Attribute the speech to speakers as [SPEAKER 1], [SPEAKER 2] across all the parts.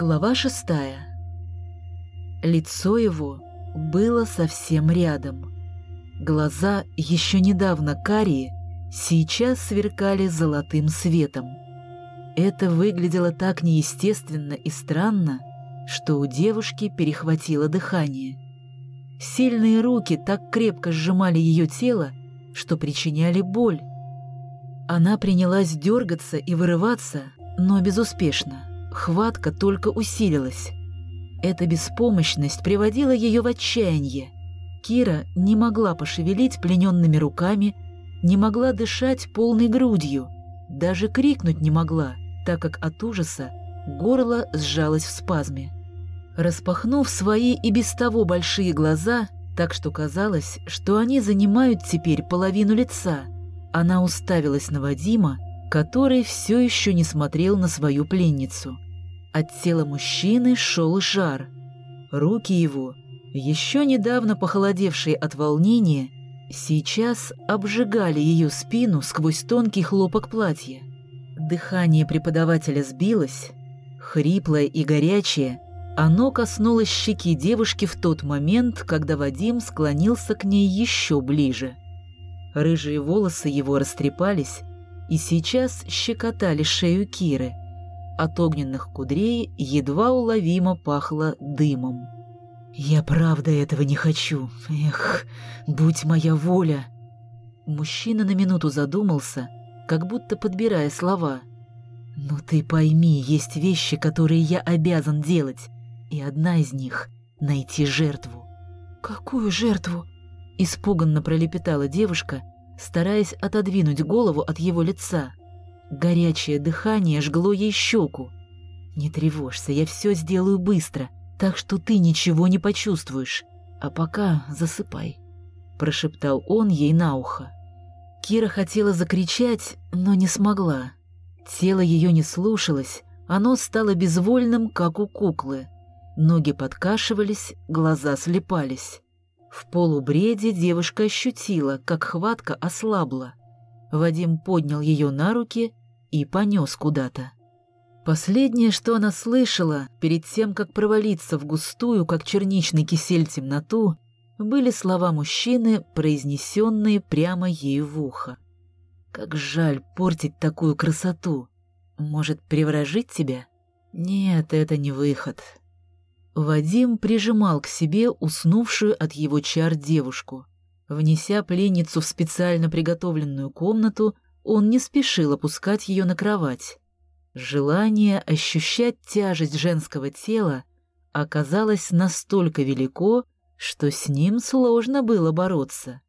[SPEAKER 1] Глава шестая. Лицо его было совсем рядом. Глаза, еще недавно карие, сейчас сверкали золотым светом. Это выглядело так неестественно и странно, что у девушки перехватило дыхание. Сильные руки так крепко сжимали ее тело, что причиняли боль. Она принялась дергаться и вырываться, но безуспешно. Хватка только усилилась. Эта беспомощность приводила ее в отчаяние. Кира не могла пошевелить плененными руками, не могла дышать полной грудью, даже крикнуть не могла, так как от ужаса горло сжалось в спазме. Распахнув свои и без того большие глаза, так что казалось, что они занимают теперь половину лица, она уставилась на Вадима, который все еще не смотрел на свою пленницу. От тела мужчины шел жар. Руки его, еще недавно похолодевшие от волнения, сейчас обжигали ее спину сквозь тонкий хлопок платья. Дыхание преподавателя сбилось, хриплое и горячее, оно коснулось щеки девушки в тот момент, когда Вадим склонился к ней еще ближе. Рыжие волосы его растрепались, и сейчас щекотали шею Киры. От огненных кудрей едва уловимо пахло дымом. «Я правда этого не хочу. Эх, будь моя воля!» Мужчина на минуту задумался, как будто подбирая слова. «Но ты пойми, есть вещи, которые я обязан делать, и одна из них — найти жертву». «Какую жертву?» — испуганно пролепетала девушка, стараясь отодвинуть голову от его лица. Горячее дыхание жгло ей щеку. «Не тревожься, я все сделаю быстро, так что ты ничего не почувствуешь. А пока засыпай», — прошептал он ей на ухо. Кира хотела закричать, но не смогла. Тело ее не слушалось, оно стало безвольным, как у куклы. Ноги подкашивались, глаза слепались. В полубреде девушка ощутила, как хватка ослабла. Вадим поднял ее на руки и понес куда-то. Последнее, что она слышала, перед тем, как провалиться в густую, как черничный кисель, темноту, были слова мужчины, произнесенные прямо ей в ухо. «Как жаль портить такую красоту! Может, приворожить тебя? Нет, это не выход. Вадим прижимал к себе уснувшую от его чар девушку. Внеся пленницу в специально приготовленную комнату, он не спешил опускать ее на кровать. Желание ощущать тяжесть женского тела оказалось настолько велико, что с ним сложно было бороться.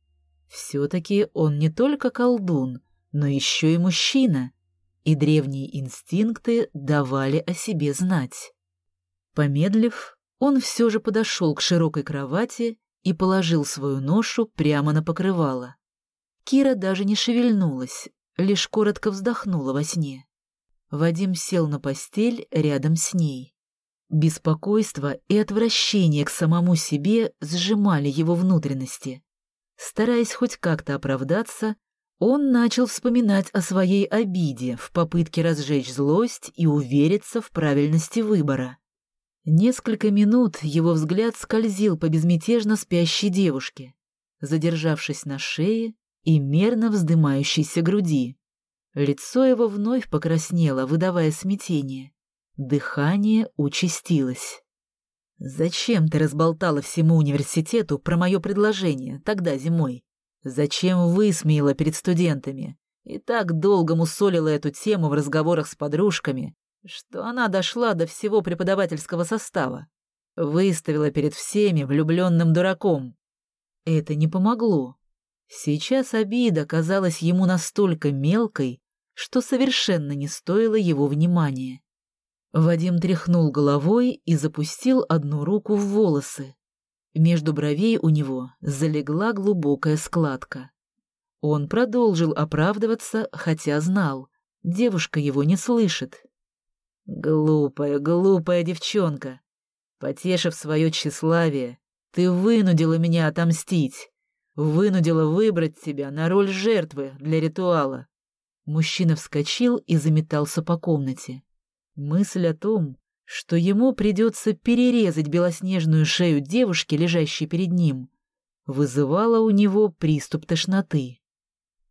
[SPEAKER 1] Все-таки он не только колдун, но еще и мужчина, и древние инстинкты давали о себе знать. Помедлив, он все же подошел к широкой кровати и положил свою ношу прямо на покрывало. Кира даже не шевельнулась, лишь коротко вздохнула во сне. Вадим сел на постель рядом с ней. Беспокойство и отвращение к самому себе сжимали его внутренности. Стараясь хоть как-то оправдаться, он начал вспоминать о своей обиде в попытке разжечь злость и увериться в правильности выбора. Несколько минут его взгляд скользил по безмятежно спящей девушке, задержавшись на шее и мерно вздымающейся груди. Лицо его вновь покраснело, выдавая смятение. Дыхание участилось. «Зачем ты разболтала всему университету про мое предложение тогда зимой? Зачем высмеяла перед студентами? И так долго мусолила эту тему в разговорах с подружками, что она дошла до всего преподавательского состава. Выставила перед всеми влюбленным дураком. Это не помогло. Сейчас обида казалась ему настолько мелкой, что совершенно не стоило его внимания. Вадим тряхнул головой и запустил одну руку в волосы. Между бровей у него залегла глубокая складка. Он продолжил оправдываться, хотя знал, девушка его не слышит. Глупая, глупая девчонка. Потешив свое тщеславие, ты вынудила меня отомстить. Вынудила выбрать тебя на роль жертвы для ритуала. Мужчина вскочил и заметался по комнате. Мысль о том, что ему придется перерезать белоснежную шею девушки, лежащей перед ним, вызывало у него приступ тошноты.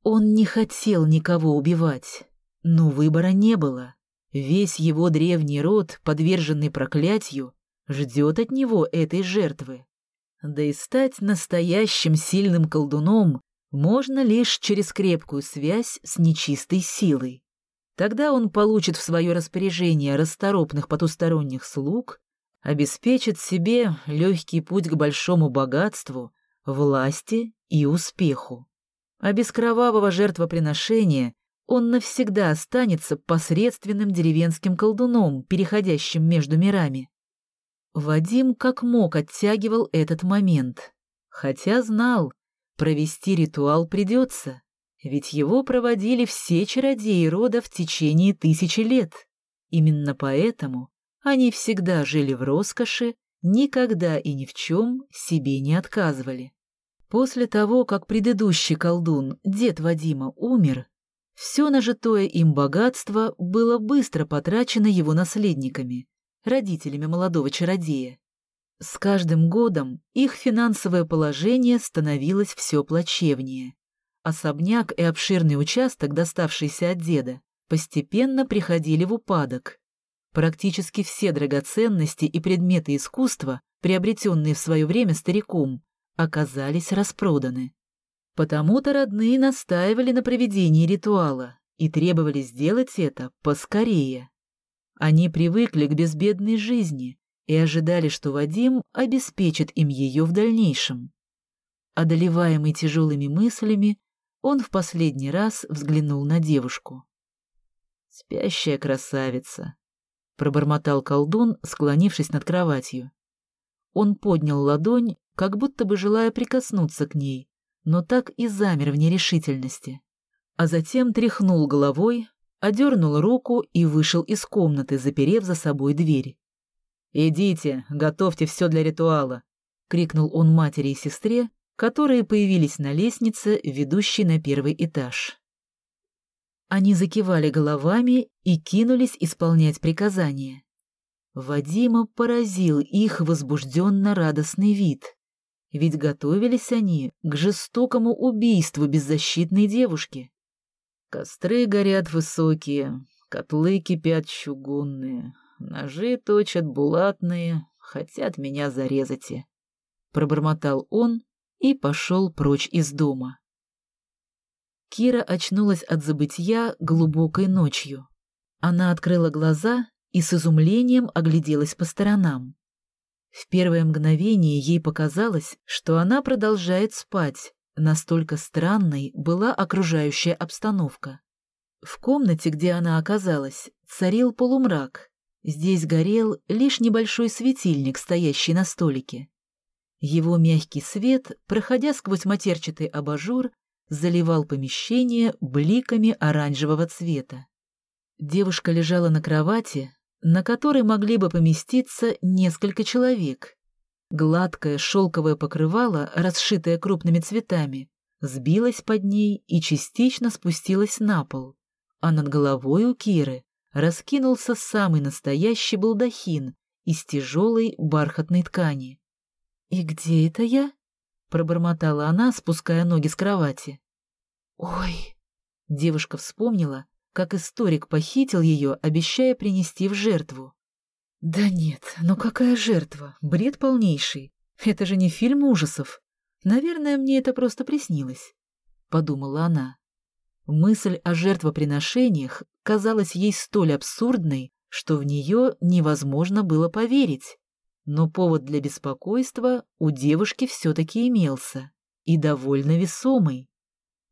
[SPEAKER 1] Он не хотел никого убивать, но выбора не было. Весь его древний род, подверженный проклятию, ждет от него этой жертвы. Да и стать настоящим сильным колдуном можно лишь через крепкую связь с нечистой силой. Тогда он получит в свое распоряжение расторопных потусторонних слуг, обеспечит себе легкий путь к большому богатству, власти и успеху. А без кровавого жертвоприношения он навсегда останется посредственным деревенским колдуном, переходящим между мирами. Вадим как мог оттягивал этот момент, хотя знал, провести ритуал придется, ведь его проводили все чародеи рода в течение тысячи лет. Именно поэтому они всегда жили в роскоши, никогда и ни в чем себе не отказывали. После того, как предыдущий колдун, дед Вадима, умер, все нажитое им богатство было быстро потрачено его наследниками, родителями молодого чародея. С каждым годом их финансовое положение становилось все плачевнее. Особняк и обширный участок, доставшийся от деда, постепенно приходили в упадок. Практически все драгоценности и предметы искусства, приобретенные в свое время стариком, оказались распроданы. Потому-то родные настаивали на проведении ритуала и требовали сделать это поскорее. Они привыкли к безбедной жизни и ожидали, что Вадим обеспечит им ее в дальнейшем. Одолеваемый тяжелыми мыслями, он в последний раз взглянул на девушку. «Спящая красавица», — пробормотал колдун, склонившись над кроватью. Он поднял ладонь, как будто бы желая прикоснуться к ней, но так и замер в нерешительности. А затем тряхнул головой, одернул руку и вышел из комнаты, заперев за собой дверь. «Идите, готовьте все для ритуала», — крикнул он матери и сестре, которые появились на лестнице, ведущей на первый этаж. Они закивали головами и кинулись исполнять приказания. Вадима поразил их возбужденно радостный вид, ведь готовились они к жестокому убийству беззащитной девушки. Костры горят высокие, котлы кипят чугунные, ножи точат булатные, хотят меня зарезать. Пробормотал он и пошел прочь из дома. Кира очнулась от забытья глубокой ночью. Она открыла глаза и с изумлением огляделась по сторонам. В первое мгновение ей показалось, что она продолжает спать, Настолько странной была окружающая обстановка. В комнате, где она оказалась, царил полумрак. Здесь горел лишь небольшой светильник, стоящий на столике. Его мягкий свет, проходя сквозь матерчатый абажур, заливал помещение бликами оранжевого цвета. Девушка лежала на кровати, на которой могли бы поместиться несколько человек, Гладкое шелковое покрывало, расшитое крупными цветами, сбилось под ней и частично спустилось на пол, а над головой у Киры раскинулся самый настоящий балдахин из тяжелой бархатной ткани. «И где это я?» — пробормотала она, спуская ноги с кровати. «Ой!» — девушка вспомнила, как историк похитил ее, обещая принести в жертву. Да нет, ну какая жертва? Бред полнейший. Это же не фильм ужасов. Наверное, мне это просто приснилось, — подумала она. Мысль о жертвоприношениях казалась ей столь абсурдной, что в нее невозможно было поверить. Но повод для беспокойства у девушки все-таки имелся, и довольно весомый.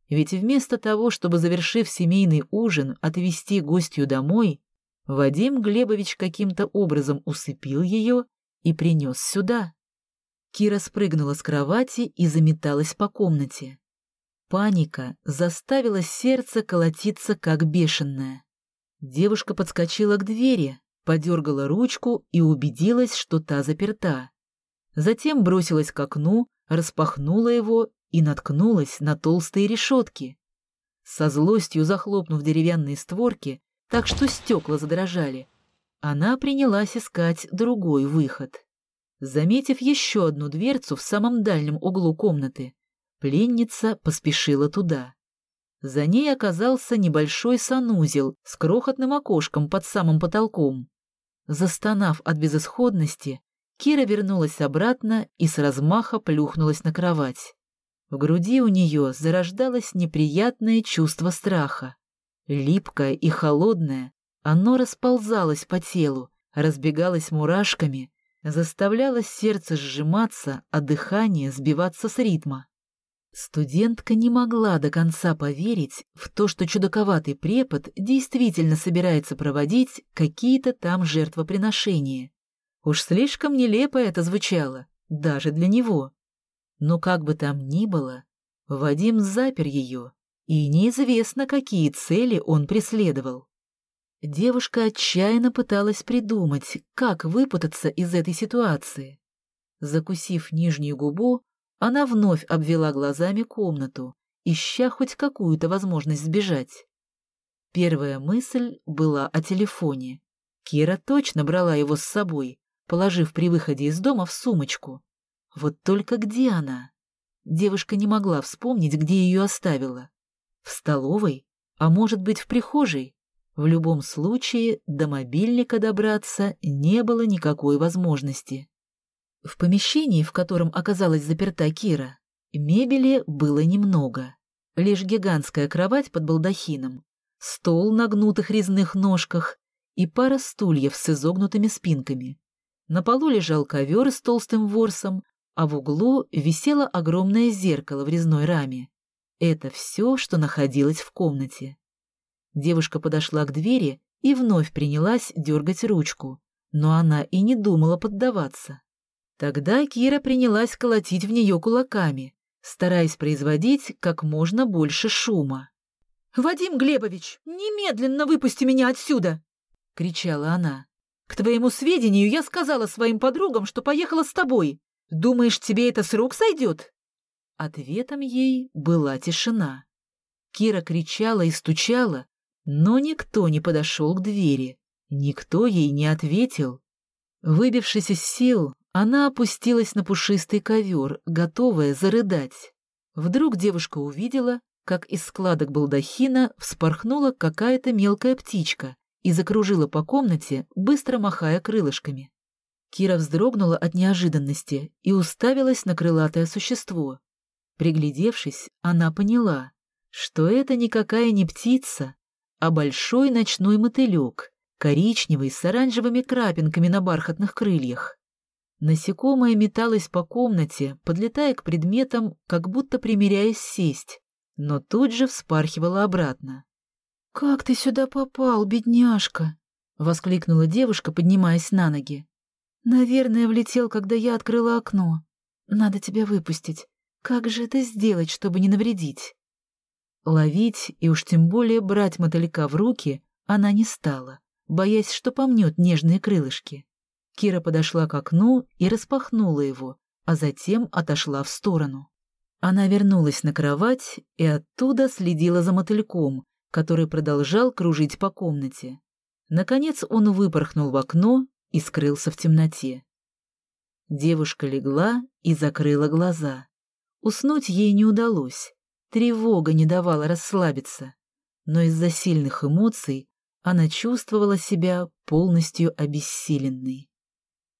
[SPEAKER 1] Ведь вместо того, чтобы, завершив семейный ужин, отвезти гостью домой, Вадим Глебович каким-то образом усыпил ее и принес сюда. Кира спрыгнула с кровати и заметалась по комнате. Паника заставила сердце колотиться как бешеное. Девушка подскочила к двери, подергала ручку и убедилась, что та заперта. Затем бросилась к окну, распахнула его и наткнулась на толстые решетки. Со злостью захлопнув деревянные створки, так что стекла задрожали. она принялась искать другой выход. Заметив еще одну дверцу в самом дальнем углу комнаты, пленница поспешила туда. За ней оказался небольшой санузел с крохотным окошком под самым потолком. Застонав от безысходности, Кира вернулась обратно и с размаха плюхнулась на кровать. В груди у нее зарождалось неприятное чувство страха. Липкое и холодное, оно расползалось по телу, разбегалось мурашками, заставляло сердце сжиматься, а дыхание сбиваться с ритма. Студентка не могла до конца поверить в то, что чудаковатый препод действительно собирается проводить какие-то там жертвоприношения. Уж слишком нелепо это звучало, даже для него. Но как бы там ни было, Вадим запер ее, и неизвестно, какие цели он преследовал. Девушка отчаянно пыталась придумать, как выпутаться из этой ситуации. Закусив нижнюю губу, она вновь обвела глазами комнату, ища хоть какую-то возможность сбежать. Первая мысль была о телефоне. Кира точно брала его с собой, положив при выходе из дома в сумочку. Вот только где она? Девушка не могла вспомнить, где ее оставила. В столовой? А может быть, в прихожей? В любом случае, до мобильника добраться не было никакой возможности. В помещении, в котором оказалась заперта Кира, мебели было немного. Лишь гигантская кровать под балдахином, стол на гнутых резных ножках и пара стульев с изогнутыми спинками. На полу лежал ковер с толстым ворсом, а в углу висело огромное зеркало в резной раме. Это все, что находилось в комнате. Девушка подошла к двери и вновь принялась дергать ручку, но она и не думала поддаваться. Тогда Кира принялась колотить в нее кулаками, стараясь производить как можно больше шума. «Вадим Глебович, немедленно выпусти меня отсюда!» — кричала она. «К твоему сведению, я сказала своим подругам, что поехала с тобой. Думаешь, тебе это с рук сойдет?» Ответом ей была тишина. Кира кричала и стучала, но никто не подошел к двери, никто ей не ответил. Выбившись из сил, она опустилась на пушистый ковер, готовая зарыдать. Вдруг девушка увидела, как из складок балдахина вспорхнула какая-то мелкая птичка и закружила по комнате, быстро махая крылышками. Кира вздрогнула от неожиданности и уставилась на крылатое существо. Приглядевшись, она поняла, что это никакая не птица, а большой ночной мотылек, коричневый с оранжевыми крапинками на бархатных крыльях. Насекомое металось по комнате, подлетая к предметам, как будто примеряясь сесть, но тут же вспархивало обратно. «Как ты сюда попал, бедняжка?» — воскликнула девушка, поднимаясь на ноги. «Наверное, влетел, когда я открыла окно. Надо тебя выпустить. Как же это сделать, чтобы не навредить?» Ловить и уж тем более брать мотылька в руки она не стала, боясь, что помнет нежные крылышки. Кира подошла к окну и распахнула его, а затем отошла в сторону. Она вернулась на кровать и оттуда следила за мотыльком, который продолжал кружить по комнате. Наконец он выпорхнул в окно и скрылся в темноте. Девушка легла и закрыла глаза. Уснуть ей не удалось. Тревога не давала расслабиться, но из-за сильных эмоций она чувствовала себя полностью обессиленной.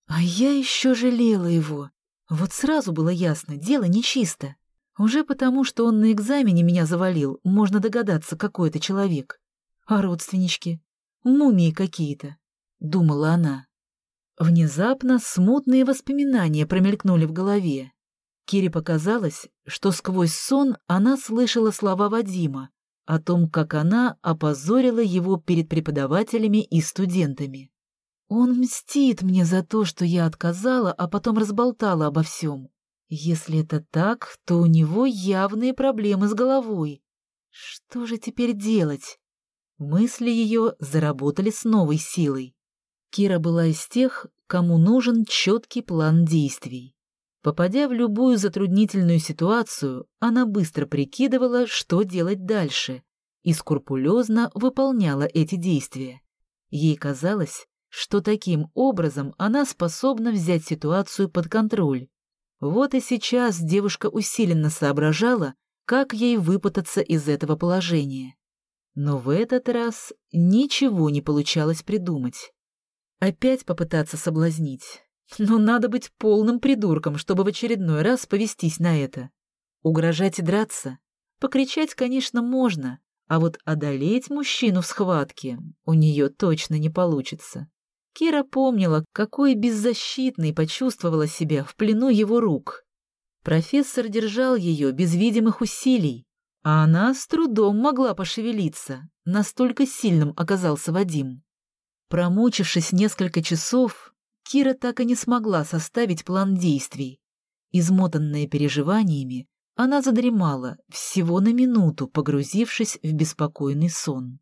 [SPEAKER 1] А я еще жалела его. Вот сразу было ясно, дело нечисто. Уже потому, что он на экзамене меня завалил, можно догадаться, какой это человек. А родственнички? Мумии какие-то, — думала она. Внезапно смутные воспоминания промелькнули в голове. Кире показалось, что сквозь сон она слышала слова Вадима о том, как она опозорила его перед преподавателями и студентами. «Он мстит мне за то, что я отказала, а потом разболтала обо всем. Если это так, то у него явные проблемы с головой. Что же теперь делать?» Мысли ее заработали с новой силой. Кира была из тех, кому нужен четкий план действий. Попадя в любую затруднительную ситуацию, она быстро прикидывала, что делать дальше, и скрупулезно выполняла эти действия. Ей казалось, что таким образом она способна взять ситуацию под контроль. Вот и сейчас девушка усиленно соображала, как ей выпутаться из этого положения. Но в этот раз ничего не получалось придумать. Опять попытаться соблазнить. Но надо быть полным придурком, чтобы в очередной раз повестись на это. Угрожать и драться? Покричать, конечно, можно, а вот одолеть мужчину в схватке у нее точно не получится. Кира помнила, какой беззащитной почувствовала себя в плену его рук. Профессор держал ее без видимых усилий, а она с трудом могла пошевелиться, настолько сильным оказался Вадим. Промучившись несколько часов, Кира так и не смогла составить план действий. Измотанная переживаниями, она задремала, всего на минуту погрузившись в беспокойный сон.